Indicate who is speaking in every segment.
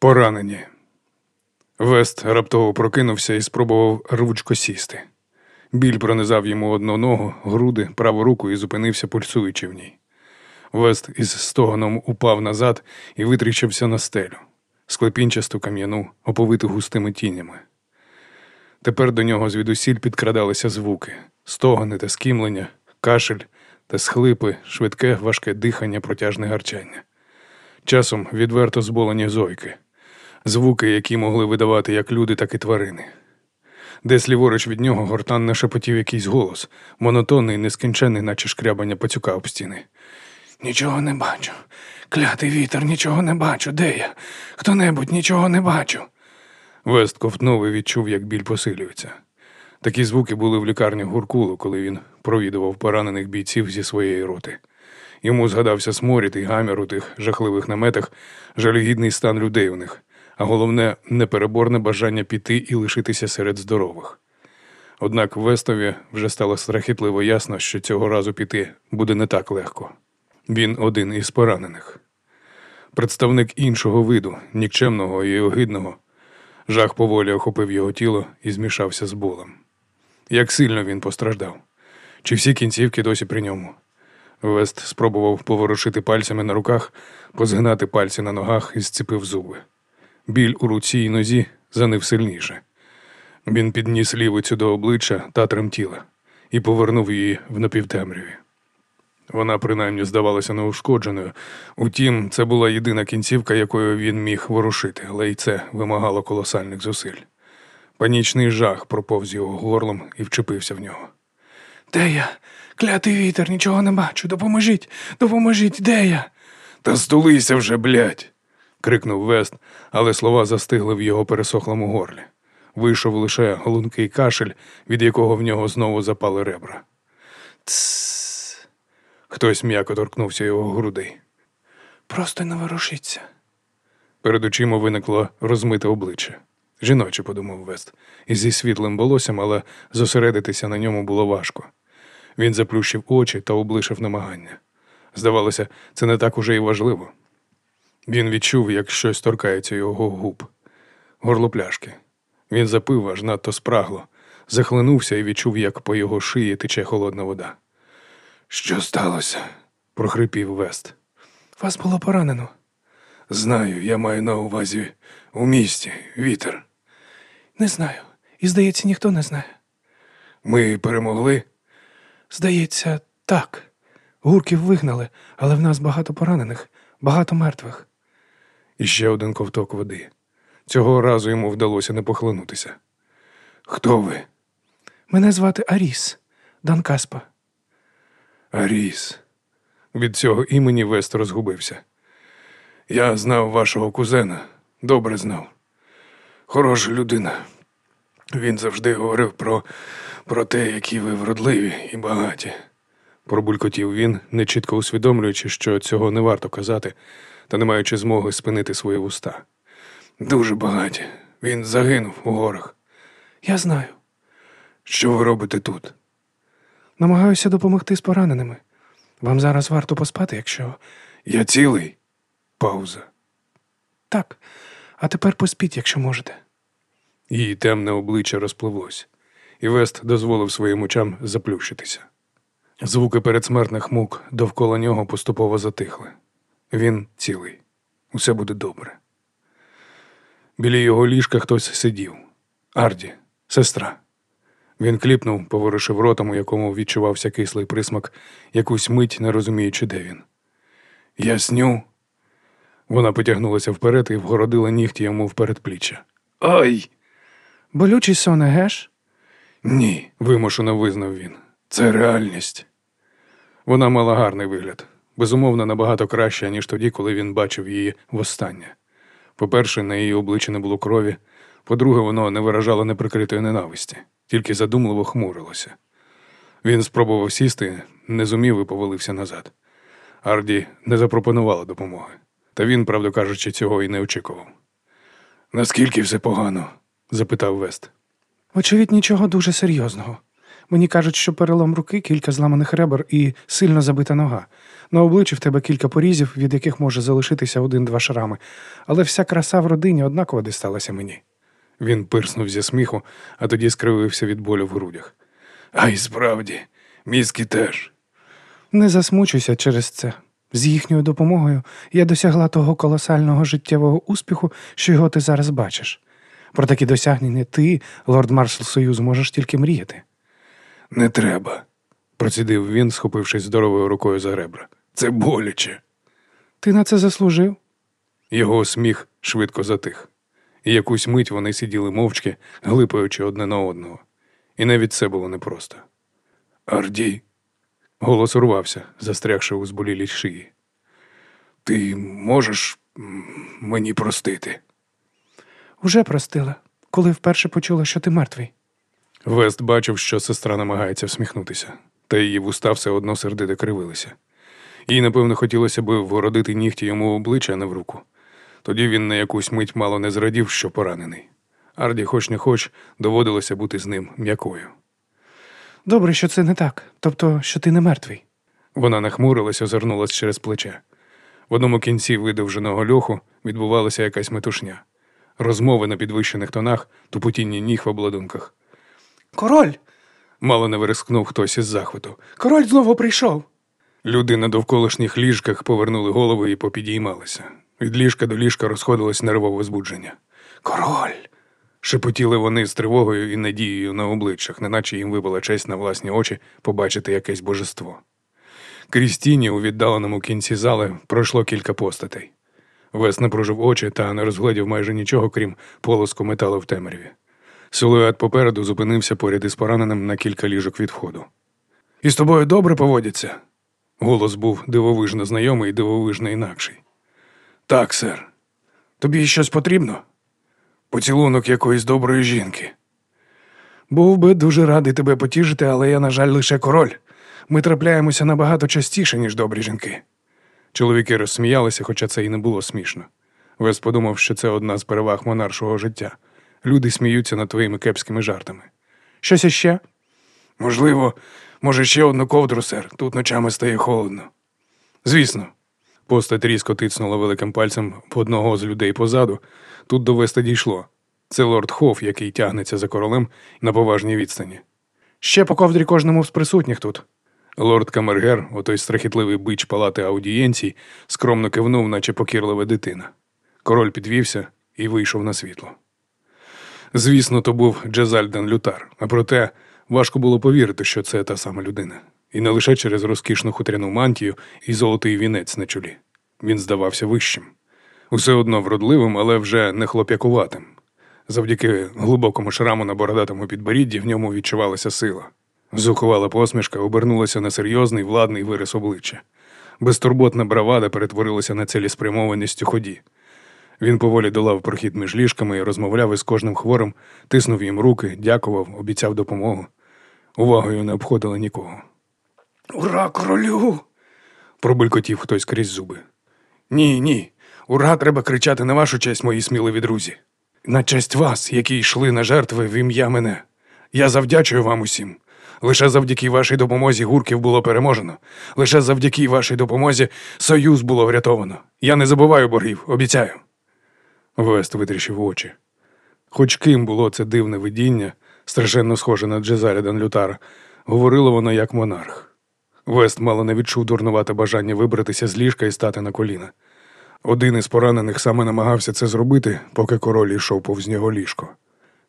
Speaker 1: Поранені. Вест раптово прокинувся і спробував рвучко сісти. Біль пронизав йому одну ногу, груди, праву руку і зупинився, пульсуючи в ній. Вест із стогоном упав назад і витріщився на стелю, склепінчасту кам'яну, оповиту густими тінями. Тепер до нього звідусіль підкрадалися звуки, стогони та скімлення, кашель та схлипи, швидке, важке дихання, протяжне гарчання. Часом відверто зболені зойки, звуки, які могли видавати як люди, так і тварини. Десь ліворуч від нього гортанно шепотів якийсь голос, монотонний, нескінченний, наче шкрябання пацюка об стіни. Нічого не бачу. Клятий вітер, нічого не бачу. Де я? Хто-небудь нічого не бачу. Вест ковтнув і відчув, як біль посилюється. Такі звуки були в лікарні Гуркулу, коли він провідував поранених бійців зі своєї роти. Йому згадався сморід і гамір у тих жахливих наметах, жалюгідний стан людей у них, а головне непереборне бажання піти і лишитися серед здорових. Однак Вестові вже стало страхітливо ясно, що цього разу піти буде не так легко. Він один із поранених. Представник іншого виду, нікчемного і огидного. Жах поволі охопив його тіло і змішався з болем. Як сильно він постраждав? Чи всі кінцівки досі при ньому? Вест спробував поворушити пальцями на руках, позгинати пальці на ногах і зціпив зуби. Біль у руці й нозі занив сильніше. Він підніс лівицю до обличчя та тремтіла і повернув її в напівтемряві. Вона принаймні здавалася неушкодженою. Утім, це була єдина кінцівка, якою він міг ворушити, але й це вимагало колосальних зусиль. Панічний жах проповз його горлом і вчепився в нього. Де я? Клятий вітер, нічого не бачу. Допоможіть, допоможіть, де я? Та стулися вже, блядь. Крикнув Вест, але слова застигли в його пересохлому горлі. Вийшов лише лункий кашель, від якого в нього знову запали ребра. Тсс. Хтось м'яко торкнувся його грудей. Просто не ворушіться. Перед очима виникло розмите обличчя. Жіноче, подумав Вест, із зі світлим волоссям, але зосередитися на ньому було важко. Він заплющив очі та облишив намагання. Здавалося, це не так уже і важливо. Він відчув, як щось торкається його губ, горло пляшки. Він запив аж надто спрагло, захлинувся і відчув, як по його шиї тече холодна вода. Що сталося? прохрипів Вест. Вас було поранено. Знаю, я маю на увазі у місті вітер. Не знаю. І, здається, ніхто не знає. Ми перемогли? Здається, так. Гурків вигнали, але в нас багато поранених, багато мертвих. І ще один ковток води. Цього разу йому вдалося не похлинутися. Хто ви? Мене звати Аріс, Дан Каспа. Аріс. Від цього імені Вест розгубився. Я знав вашого кузена, добре знав. Хороша людина. Він завжди говорив про, про те, які ви вродливі і багаті. Пробулькотів він, нечітко усвідомлюючи, що цього не варто казати, та не маючи змоги спинити свої вуста. Дуже багаті. Він загинув у горах. Я знаю. Що ви робите тут? Намагаюся допомогти з пораненими. Вам зараз варто поспати, якщо. Я цілий. Пауза. Так, а тепер поспіть, якщо можете. Її темне обличчя розпливлось, і Вест дозволив своїм очам заплющитися. Звуки передсмертних мук довкола нього поступово затихли. Він цілий. Усе буде добре. Біля його ліжка хтось сидів. Арді, сестра. Він кліпнув, поворушив ротом, у якому відчувався кислий присмак, якусь мить, не розуміючи, де він. Я сню. Вона потягнулася вперед і вгородила нігті йому в передпліччя. Ай! Болючий сон, геш? Ні, вимушено визнав він. Це реальність. Вона мала гарний вигляд, безумовно, набагато краще, ніж тоді, коли він бачив її востаннє. По-перше, на її обличчі не було крові, по-друге, воно не виражало неприкритої ненависті, тільки задумливо хмурилося. Він спробував сісти, не зумів і повалився назад. Арді не запропонувала допомоги, та він, правду кажучи, цього і не очікував. Наскільки все погано? запитав Вест. Очевидь, нічого дуже серйозного.
Speaker 2: Мені кажуть, що перелом руки, кілька зламаних ребер і сильно забита нога. На обличчі в тебе кілька порізів, від яких може залишитися один-два шрами, але вся краса в родині однаково дісталася мені.
Speaker 1: Він пирснув зі сміху, а тоді скривився від болю в грудях. А й справді, мізки теж.
Speaker 2: Не засмучуйся через це. З їхньою допомогою я досягла того колосального життєвого успіху, що його ти зараз бачиш. Про такі досягнення ти, лорд маршал Союзу, можеш тільки мріяти.
Speaker 1: Не треба, процідив він, схопившись здоровою рукою за ребра. Це боляче.
Speaker 2: Ти на це заслужив?
Speaker 1: Його сміх швидко затих. І якусь мить вони сиділи мовчки, глипаючи одне на одного. І навіть це було непросто. Арді. Голос урвався, застрягши у зболілій шиї. Ти можеш мені простити?
Speaker 2: Уже простила, коли вперше почула, що ти мертвий.
Speaker 1: Вест бачив, що сестра намагається всміхнутися, та її вуста все одно сердито кривилися. Їй, напевно, хотілося би вгородити нігті йому обличчя, а не в руку. Тоді він на якусь мить мало не зрадів, що поранений. Арді, хоч не хоч, доводилося бути з ним м'якою.
Speaker 2: Добре, що це не так, тобто, що ти не мертвий.
Speaker 1: Вона нахмурилась, озирнулась через плече. В одному кінці видовженого льоху відбувалася якась метушня. Розмови на підвищених тонах, тупотіння ніг в обладунках.
Speaker 2: Король!
Speaker 1: Мало не вирискнув хтось із захвату.
Speaker 2: Король знову прийшов.
Speaker 1: Люди на довколишніх ліжках повернули голови і попідіймалися. Від ліжка до ліжка розходилось нервове збудження. Король. шепотіли вони з тривогою і надією на обличчях, неначе їм випала честь на власні очі побачити якесь божество. Крізь тіні у віддаленому кінці зали пройшло кілька постатей. Вес напружив очі та не розгледів майже нічого, крім полоску металу в темряві. Силует попереду зупинився поряд із пораненим на кілька ліжок від входу. І з тобою добре поводяться? Голос був дивовижно знайомий і дивовижно інакший. Так, сер. Тобі щось потрібно? Поцілунок якоїсь доброї жінки. Був би дуже радий тебе потішити, але я, на жаль, лише король. Ми трапляємося набагато частіше, ніж добрі жінки. Чоловіки розсміялися, хоча це і не було смішно. Вес подумав, що це одна з переваг монаршого життя. Люди сміються над твоїми кепськими жартами. Щось іще? Можливо, може, ще одну ковдру, сер. Тут ночами стає холодно. Звісно. Постать різко тицнула великим пальцем в одного з людей позаду. Тут до Веста дійшло. Це лорд Хоф, який тягнеться за королем на поважній відстані.
Speaker 2: Ще по ковдрі кожному з присутніх тут.
Speaker 1: Лорд Камергер, отой страхітливий бич палати аудієнцій, скромно кивнув, наче покірлива дитина. Король підвівся і вийшов на світло. Звісно, то був Джезальден Лютар, а проте важко було повірити, що це та сама людина. І не лише через розкішну хутряну мантію і золотий вінець на чолі. Він здавався вищим. Усе одно вродливим, але вже не хлоп'якуватим. Завдяки глибокому шраму на бородатому підборідді в ньому відчувалася сила. Зухувала посмішка обернулася на серйозний владний вирис обличчя. Безтурботна бравада перетворилася на цілеспрямованість у ході. Він поволі долав прохід між ліжками і розмовляв із кожним хворим, тиснув їм руки, дякував, обіцяв допомогу. Увагою не обходили нікого. Ура, королю! пробулькотів хтось крізь зуби. Ні, ні. Ура, треба кричати на вашу честь, мої сміливі друзі. На честь вас, які йшли на жертви в ім'я мене. Я завдячую вам усім. Лише завдяки вашій допомозі гурків було переможено. Лише завдяки вашій допомозі союз було врятовано. Я не забуваю боргів, обіцяю. Вест витріщив очі. Хоч ким було це дивне видіння, страшенно схоже на Джезалідан Лютара, говорило воно як монарх. Вест мало не відчув дурнувате бажання вибратися з ліжка і стати на коліна. Один із поранених саме намагався це зробити, поки король йшов повз нього ліжко.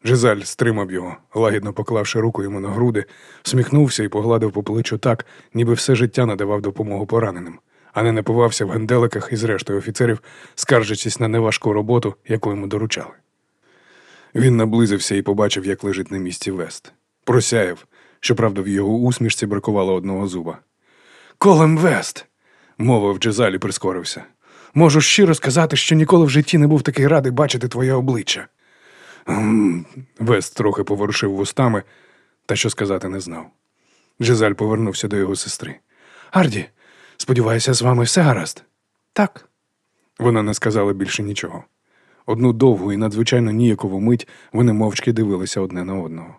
Speaker 1: Джезаль стримав його, лагідно поклавши руку йому на груди, всміхнувся і погладив по плечу так, ніби все життя надавав допомогу пораненим, а не напивався в генделиках із рештою офіцерів, скаржачись на неважку роботу, яку йому доручали. Він наблизився і побачив, як лежить на місці Вест. Просяяв, щоправда, в його усмішці бракувало одного зуба. Колем Вест, мовив Джезаль і прискорився. Можу щиро сказати, що ніколи в житті не був такий радий бачити твоє обличчя. Вест трохи поворушив вустами, та що сказати не знав. Джезаль повернувся до його сестри. Арді, сподіваюся, з вами все гаразд?
Speaker 2: Так,
Speaker 1: Вона не сказала більше нічого. Одну довгу і надзвичайно ніякову мить вони мовчки дивилися одне на одного.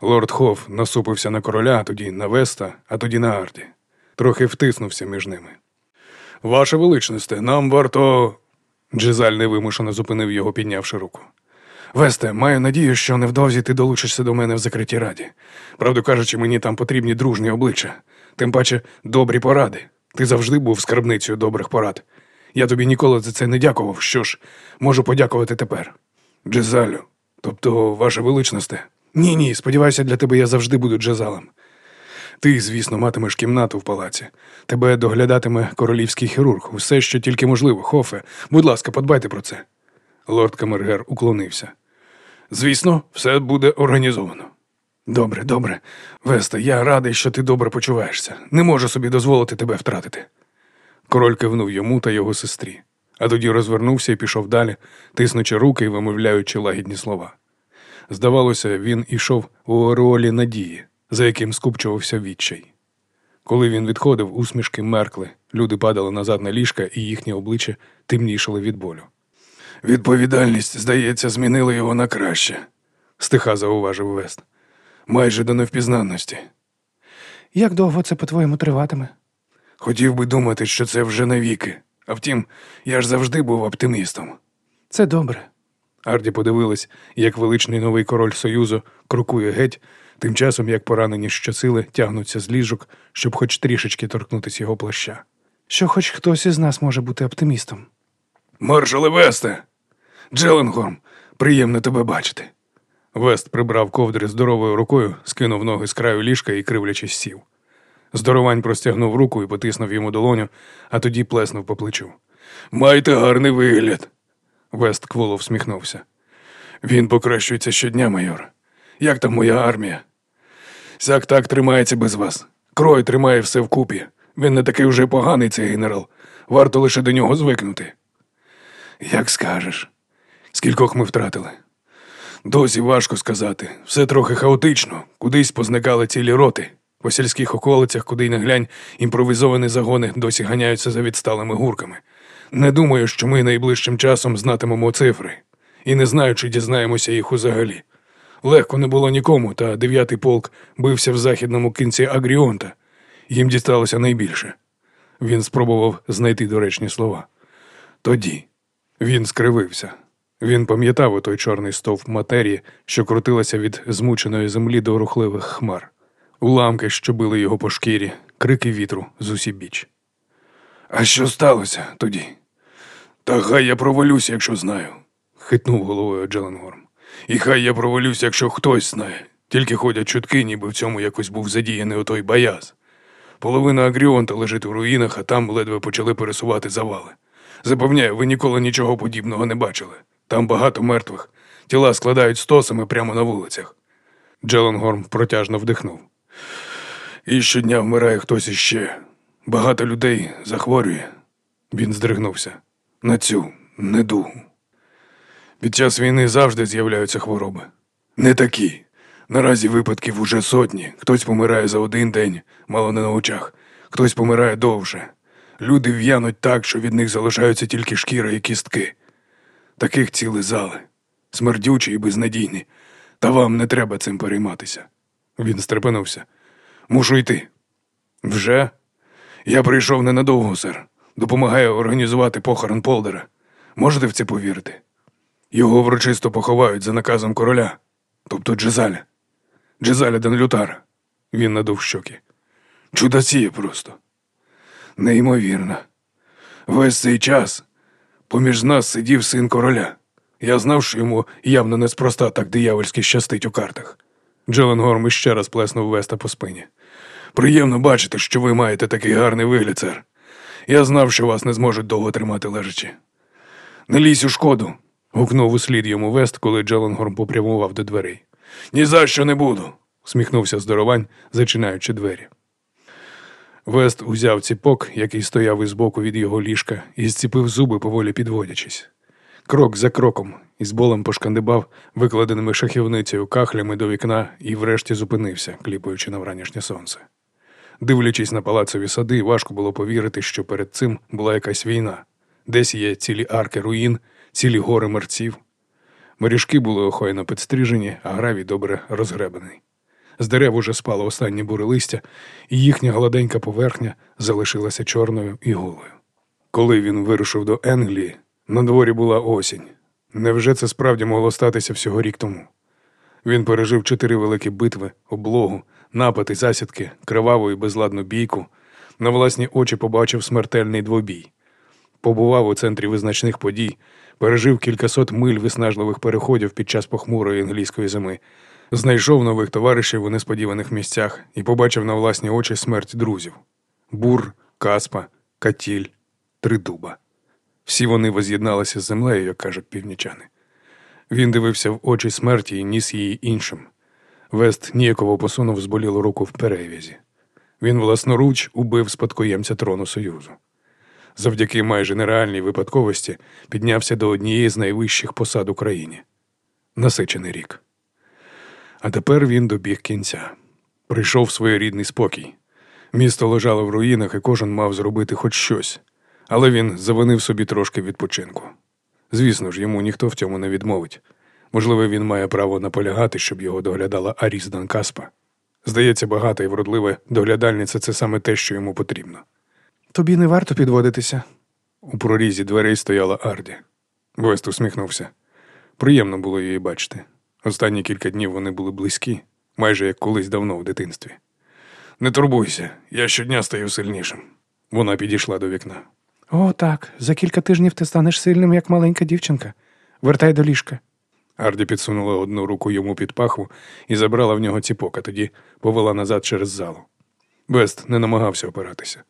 Speaker 1: Лорд Хофф насупився на короля, тоді на Веста, а тоді на Арді. Трохи втиснувся між ними. Ваше величносте, нам варто. Джизаль невимушено зупинив його, піднявши руку. Весте, маю надію, що невдовзі ти долучишся до мене в закритій раді. Правду кажучи, мені там потрібні дружні обличчя, тим паче добрі поради. Ти завжди був скарбницею добрих порад. Я тобі ніколи за це не дякував. Що ж, можу подякувати тепер. Джезалю, тобто, ваше величносте. Ні, ні, сподіваюся, для тебе я завжди буду джезалем. Ти, звісно, матимеш кімнату в палаці. Тебе доглядатиме королівський хірург. Усе, що тільки можливо, Хофе. Будь ласка, подбайте про це. Лорд Камергер уклонився. Звісно, все буде організовано. Добре, добре. Веста, я радий, що ти добре почуваєшся. Не можу собі дозволити тебе втратити. Король кивнув йому та його сестрі, а тоді розвернувся і пішов далі, тиснучи руки і вимовляючи лагідні слова. Здавалося, він ішов у ореолі надії, за яким скупчувався відчай. Коли він відходив, усмішки меркли, люди падали назад на ліжка, і їхні обличчя темнішали від болю. Відповідальність, здається, змінила його на краще, стиха зауважив Вест. Майже до невпізнанності.
Speaker 2: Як довго це, по-твоєму, триватиме?
Speaker 1: Хотів би думати, що це вже навіки. А втім, я ж завжди був оптимістом.
Speaker 2: Це добре.
Speaker 1: Арді подивилась, як величний новий король Союзу крокує геть, тим часом як поранені щосили тягнуться з ліжок, щоб хоч трішечки торкнутися його плаща.
Speaker 2: Що хоч хтось із нас може бути оптимістом.
Speaker 1: Маршале Весте! Джеленгорм, приємно тебе бачити. Вест прибрав ковдри здоровою рукою, скинув ноги з краю ліжка і кривлячись сів. Здоровань простягнув руку і потиснув йому долоню, а тоді плеснув по плечу. Майте гарний вигляд. Вест кволо всміхнувся. Він покращується щодня, майор. Як там моя армія? Сяк так тримається без вас. Крой тримає все вкупі. Він не такий уже поганий, цей генерал. Варто лише до нього звикнути. Як скажеш. Скількох ми втратили? Досі важко сказати. Все трохи хаотично. Кудись позникали цілі роти. По сільських околицях, куди й не глянь, імпровізовані загони досі ганяються за відсталими гурками. Не думаю, що ми найближчим часом знатимемо цифри. І не знаю, чи дізнаємося їх узагалі. Легко не було нікому, та дев'ятий полк бився в західному кінці Агріонта. Їм дісталося найбільше. Він спробував знайти доречні слова. Тоді він скривився. Він пам'ятав отой чорний стовп матерії, що крутилася від змученої землі до рухливих хмар, уламки, що били його по шкірі, крики вітру з усібіч. А що сталося тоді? Та хай я провалюсь, якщо знаю, хитнув головою Джеленгорм. І хай я провалюсь, якщо хтось знає. Тільки ходять чутки, ніби в цьому якось був задіяний отой баяз. Половина Агріонта лежить у руїнах, а там ледве почали пересувати завали. Запевняю, ви ніколи нічого подібного не бачили. Там багато мертвих. Тіла складають стосами прямо на вулицях. Джеленгорм протяжно вдихнув. І щодня вмирає хтось іще. Багато людей захворює. Він здригнувся. На цю недугу. Під час війни завжди з'являються хвороби. Не такі. Наразі випадків уже сотні. Хтось помирає за один день, мало не на очах, хтось помирає довше. Люди в'януть так, що від них залишаються тільки шкіра і кістки. Таких ціли зали, смердючі і безнадійні. Та вам не треба цим перейматися. Він стрепенувся. Мушу йти. Вже? Я прийшов ненадовго, сер. Допомагаю організувати похорон Полдера. Можете в це повірити? Його врочисто поховають за наказом короля, тобто Джезаля. Джезаля Ден Він надув щоки. Чудосіє просто. Неймовірно. Весь цей час поміж нас сидів син короля. Я знав, що йому явно неспроста так диявольськи щастить у картах. Джелен Горм іще раз плеснув Веста по спині. Приємно бачити, що ви маєте такий гарний вигляд, сер. Я знав, що вас не зможуть довго тримати лежачи. Не лізь у шкоду. гукнув услід йому Вест, коли Джеленгорм попрямував до дверей. Ні за що не буду. сміхнувся здоровань, зачинаючи двері. Вест узяв ціпок, який стояв із боку від його ліжка, і зціпив зуби, поволі підводячись. Крок за кроком, із болем пошкандибав викладеними шахівницею кахлями до вікна і врешті зупинився, кліпаючи на вранішнє сонце. Дивлячись на палацові сади, важко було повірити, що перед цим була якась війна. Десь є цілі арки руїн, цілі гори мерців. Мережки були охайно підстрижені, а гравій добре розгребаний. З дерев уже спало останнє буре листя, і їхня гладенька поверхня залишилася чорною і голою. Коли він вирушив до Енглії, на дворі була осінь. Невже це справді могло статися всього рік тому? Він пережив чотири великі битви, облогу, напад і засідки, криваву і безладну бійку. На власні очі побачив смертельний двобій. Побував у центрі визначних подій, пережив кількасот миль виснажливих переходів під час похмурої англійської зими, знайшов нових товаришів у несподіваних місцях і побачив на власні очі смерть друзів: бур, каспа, катіль, тридуба. Всі вони воз'єдналися з землею, як кажуть північани. Він дивився в очі смерті і ніс її іншим. Вест ніяково посунув зболілу руку в перев'язі. Він власноруч убив спадкоємця трону Союзу. Завдяки майже нереальній випадковості піднявся до однієї з найвищих посад Україні. Насичений рік. А тепер він добіг кінця. Прийшов своєрідний спокій. Місто лежало в руїнах, і кожен мав зробити хоч щось, але він завинив собі трошки відпочинку. Звісно ж, йому ніхто в цьому не відмовить. Можливо, він має право наполягати, щоб його доглядала Аріс Данкаспа. Здається, багата і вродлива доглядальниця це саме те, що йому потрібно.
Speaker 2: Тобі не варто підводитися.
Speaker 1: У прорізі дверей стояла Арді. Вест усміхнувся. Приємно було її бачити. Останні кілька днів вони були близькі, майже як колись давно в дитинстві. Не турбуйся, я щодня стаю сильнішим. Вона підійшла до вікна.
Speaker 2: О, так. За кілька тижнів ти станеш сильним, як маленька дівчинка. Вертай до ліжка.
Speaker 1: Арді підсунула одну руку йому під пахву і забрала в нього ціпок, а тоді повела назад через залу. Вест не намагався опиратися.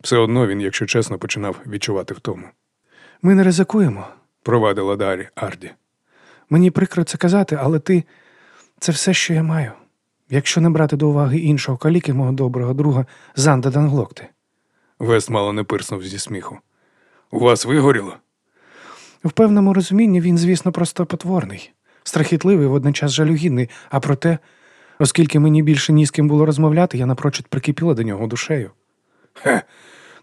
Speaker 1: Все одно він, якщо чесно, починав відчувати втому.
Speaker 2: Ми не ризикуємо.
Speaker 1: Провадила Дарі Арді.
Speaker 2: Мені прикро це казати, але ти це все, що я маю. Якщо не брати до уваги іншого каліки, мого доброго друга Занда Данглокти.
Speaker 1: Вест мало не пирснув зі сміху. У вас вигоріло?
Speaker 2: В певному розумінні він, звісно, просто потворний, страхітливий, водночас жалюгідний, а проте, оскільки мені більше ні з ким було розмовляти, я напрочуд прикипіла до нього душею.
Speaker 1: Хе,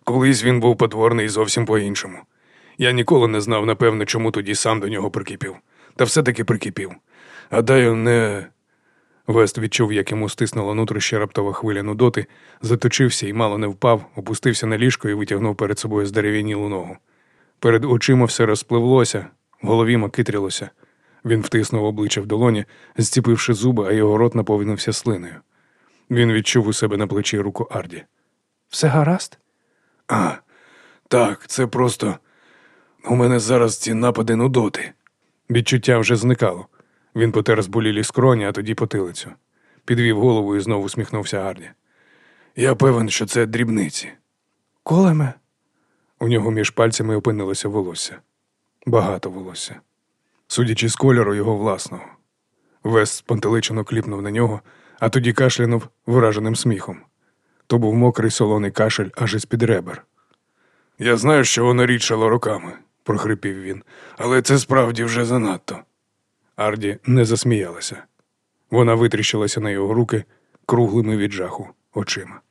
Speaker 1: колись він був потворний зовсім по-іншому. Я ніколи не знав, напевно, чому тоді сам до нього прикипів. Та все-таки прикипів. Гадаю, не. Вест відчув, як йому стиснула нутроща раптова хвиля нудоти, заточився і мало не впав, опустився на ліжко і витягнув перед собою здерев'янілу ногу. Перед очима все розпливлося, в голові макитрілося. Він втиснув обличчя в долоні, зціпивши зуби, а його рот наповнився слиною. Він відчув у себе на плечі руку Арді.
Speaker 2: Все гаразд?
Speaker 1: А, так, це просто. У мене зараз ці напади нудоти. Відчуття вже зникало. Він потер зболілі скроні, а тоді потилицю. Підвів голову і знову усміхнувся Арді. Я певен, що це дрібниці.
Speaker 2: Колеме,
Speaker 1: У нього між пальцями опинилося волосся. Багато волосся. Судячи з кольору його власного. Вес спантеличено кліпнув на нього, а тоді кашлянув вираженим сміхом. То був мокрий солоний кашель аж із під ребер. Я знаю, що воно рідшало роками, прохрипів він, але це справді вже занадто. Арді не засміялася. Вона витріщилася на його руки круглими від жаху очима.